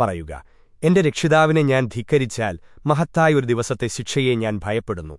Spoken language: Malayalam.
പറയുക എന്റെ രക്ഷിതാവിനെ ഞാൻ ധിക്കരിച്ചാൽ മഹത്തായ ഒരു ദിവസത്തെ ശിക്ഷയെ ഞാൻ ഭയപ്പെടുന്നു.